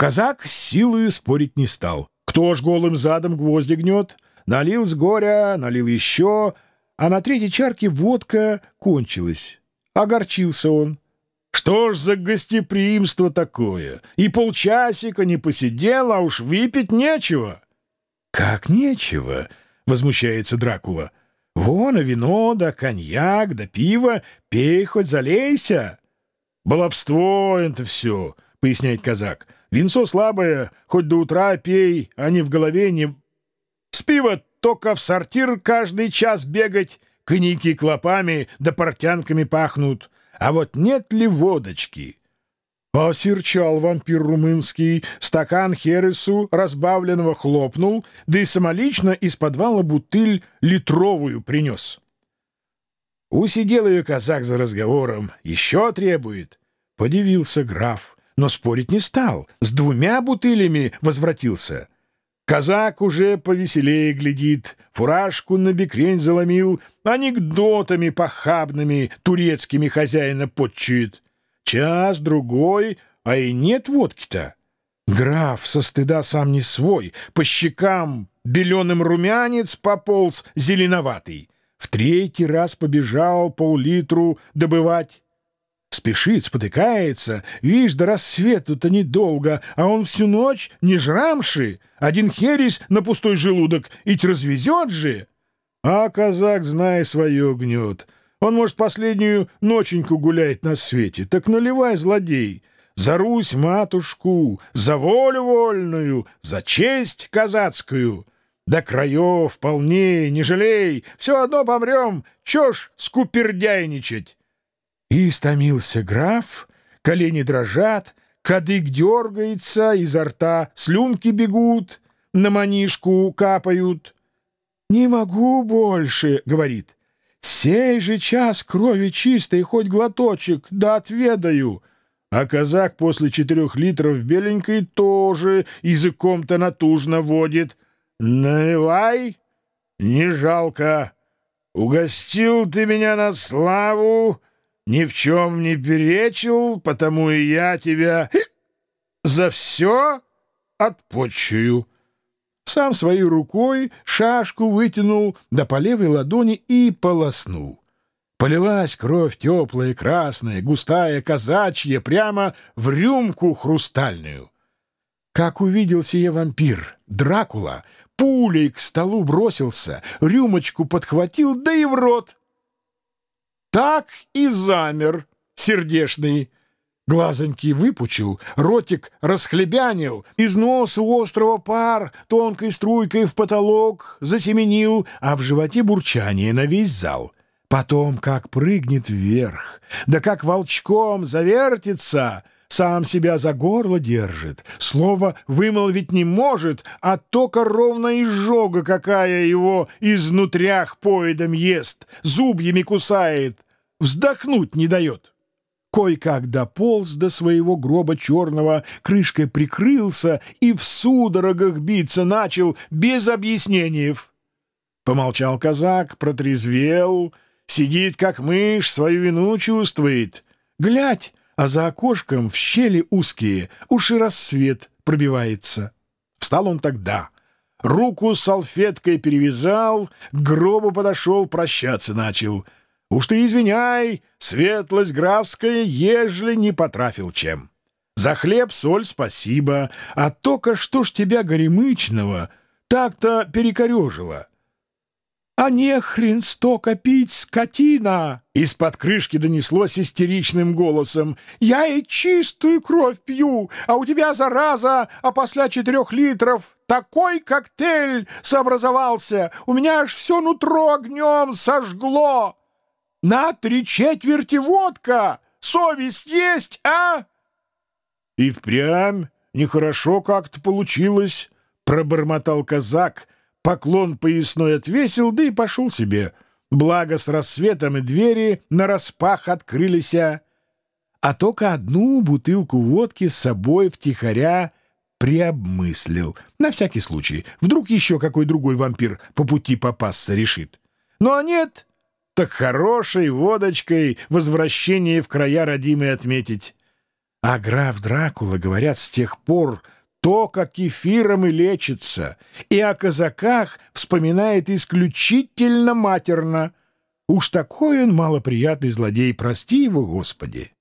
Казак с силою спорить не стал. Кто ж голым задом гвозди гнет? Налил с горя, налил еще, а на третьей чарке водка кончилась. Огорчился он. Что ж за гостеприимство такое? И полчасика не посидел, а уж выпить нечего. — Как нечего? — возмущается Дракула. — Вон, а вино, да коньяк, да пиво, пей хоть залейся. — Баловство это все, — поясняет казак. — Винцо слабое, хоть до утра пей, а не в голове не... С пива только в сортир каждый час бегать, коньяки клопами да портянками пахнут. А вот нет ли водочки? Осерчал вампир румынский, стакан хересу разбавленного хлопнул, да и самолично из подвала бутыль литровую принес. Усидел ее казак за разговором, еще требует. Подивился граф, но спорить не стал, с двумя бутылями возвратился. Казак уже повеселее глядит, фуражку на бекрень заломил, анекдотами похабными турецкими хозяина подчует. Час, другой, а и нет водки-то. Граф со стыда сам не свой, по щекам беленым румянец пополз зеленоватый. В третий раз побежал пол-литру добывать. Спешит, спотыкается, видишь, до рассвету-то недолго, а он всю ночь не жрамши, один хересь на пустой желудок, ить развезет же. А казак, зная свое, гнет — он, может, последнюю ноченьку гуляет на свете. Так наливай, злодей, за Русь матушку, за волю вольную, за честь казацкую. До краев полней, не жалей, все одно помрем, чё ж скупердяйничать? И истомился граф, колени дрожат, кадык дергается, изо рта слюнки бегут, на манишку капают. «Не могу больше», — говорит, — Сей же час крови чистой, хоть глоточек, да отведаю. А казак после четырех литров беленькой тоже языком-то натужно водит. Наливай, не жалко. Угостил ты меня на славу, ни в чем не перечил, потому и я тебя за все отпочую сам своей рукой шашку вытянул да по левой ладони и полоснул. Полилась кровь теплая, красная, густая, казачья, прямо в рюмку хрустальную. Как увидел сие вампир, Дракула, пулей к столу бросился, рюмочку подхватил, да и в рот. Так и замер, сердешный, Глазоньки выпучил, ротик расхлебянил, из носу острого пар тонкой струйкой в потолок засеменил, а в животе бурчание на весь зал. Потом как прыгнет вверх, да как волчком завертится, сам себя за горло держит, слово вымолвить не может, а только ровно изжога, какая его изнутрях поедом ест, зубьями кусает, вздохнуть не дает. Кой-как дополз до своего гроба черного, крышкой прикрылся и в судорогах биться начал без объяснений. Помолчал казак, протрезвел, сидит как мышь, свою вину чувствует. Глядь, а за окошком в щели узкие уши рассвет пробивается. Встал он тогда, руку салфеткой перевязал, к гробу подошел, прощаться начал — Уж ты извиняй, светлость графская, ежели не потрафил чем. За хлеб, соль спасибо, а только что ж тебя горемычного так-то перекорежило. «А не хрен стока пить, скотина!» Из-под крышки донеслось истеричным голосом. «Я и чистую кровь пью, а у тебя, зараза, а после четырех литров такой коктейль сообразовался! У меня аж все нутро огнем сожгло!» На три четверти водка! Совесть есть, а?» «И впрямь нехорошо как-то получилось», — пробормотал казак, поклон поясной отвесил, да и пошел себе. Благо с рассветом и двери нараспах открылись, а только одну бутылку водки с собой втихаря приобмыслил. На всякий случай, вдруг еще какой другой вампир по пути попасться решит. Ну а нет, так хорошей водочкой возвращение в края родимые отметить. А граф Дракула, говорят, с тех пор то, как кефиром и лечится, и о казаках вспоминает исключительно матерно. Уж такой он малоприятный злодей, прости его, Господи.